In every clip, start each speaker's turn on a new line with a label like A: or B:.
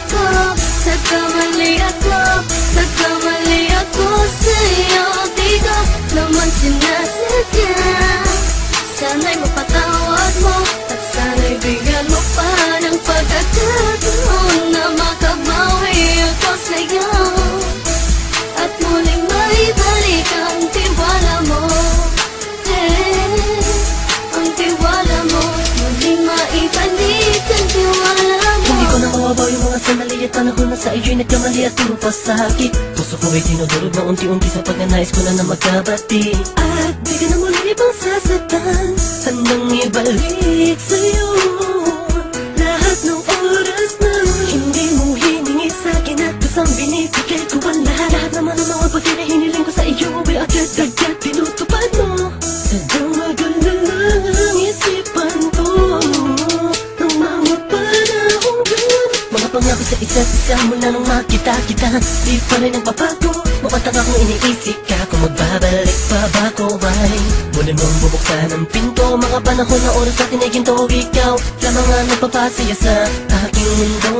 A: ako, nagkamali ako, nagkamali ako sa'yo Di ko naman sinasadya Sana'y mapatawad mo, at sana'y bigyan mo pa ng pagkakataon
B: panahon na sa iyo'y nagkamali at puro pasakit Puso ko ay tinudurog na unti-unti sa pagnanais ko na na magkabati. At di ka na muli pang sasaktan. Handang ibalik sa'yo isa't isa mula nung makita kita. Di pa rin nagbabago. Mamatang akong iniisip ka. Kung magbabalik pa ba ko ay Muli mong bubuksan ang pinto. Mga panahon na oras natin ay ginto Ikaw lamang ang nagpapasaya sa aking mundo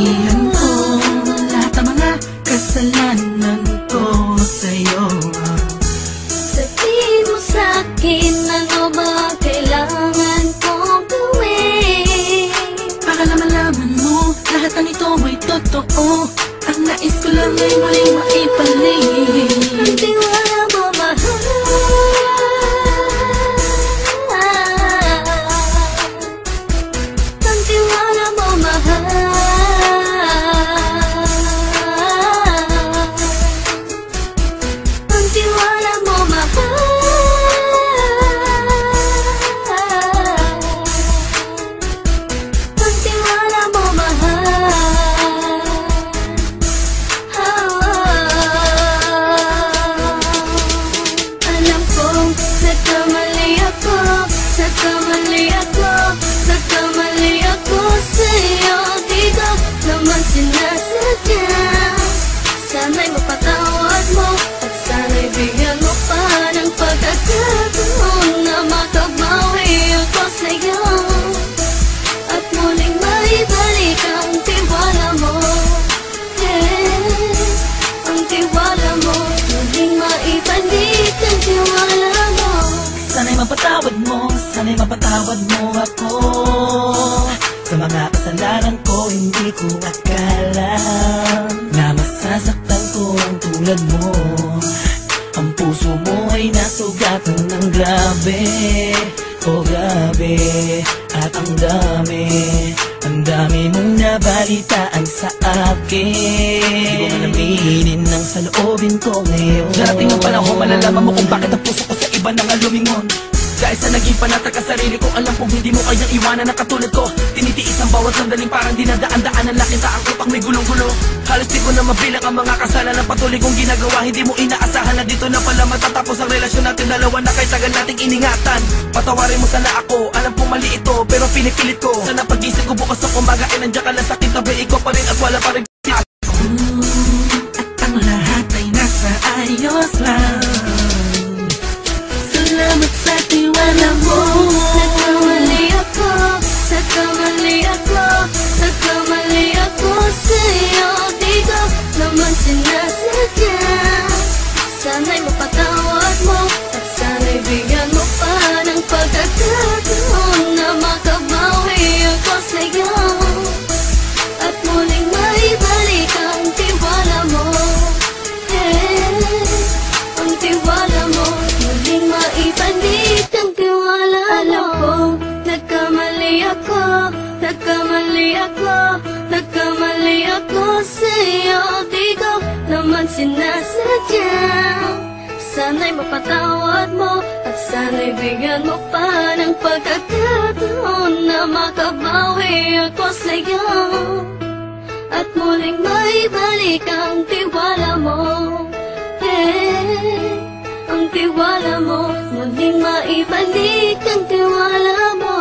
C: Pinagsisisihan ko Lahat ng mga kasalanan ko sa'yo.
A: Sabihin mo sa'kin ano ba kailangan kong gawin?
C: Para na malaman mo Lahat ng ito ay totoo
D: Mapatawad mo, sana'y mapatawad mo ako. Sa mga kasalanan ko, hindi ko akala Na masasaktan ko ang tulad mo. Ang puso mo ay nasugatan ng grabe. Oh grabe, at ang dami Ang dami mong nabalitaan sa akin. Di ko man aminin ang saloobin ko ngayon. Darating ang panahon malalaman mo kung bakit ang puso ko sa iba nang lumingon Dahil sa naging panatag ka sarili ko Alam kong hindi mo kayang iwanan na katulad ko. Tinitiis ang bawat sandaling parang dinadaan-daan Ang lakita ang utak may gulong-gulo. Halos
C: di ko
D: na mabilang ang mga
C: kasalanan. Patuloy
D: kong ginagawa Hindi mo
C: inaasahan na dito na pala matatapos ang relasyon natin. Dalawa na kay tagal nating iningatan. Patawarin mo sana ako Alam kong mali ito pero pinipilit
D: ko.
C: Sana pag-isip ko bukas ng umaga Ay nandiyan ka lang sa akin tabi Ikaw pa rin at wala pa rin
A: naman sinasadya Sana'y mapatawad mo At sana'y bigyan mo pa ng pagkakataon Na makabawi ako sa'yo. At muling maibalik ang tiwala mo. Eh, ang tiwala mo Muling maibalik ang tiwala Alam kong nagkamali ako Nagkamali ako Nagkamali ako sa'yo Di ko naman sinasadya. Sana'y mapatawad mo At sana'y bigyan mo pa ng pagkakataon Na makabawi ako sa'yo. At muling maibalik ang tiwala mo Eh, ang tiwala mo Muling maibalik ang tiwala mo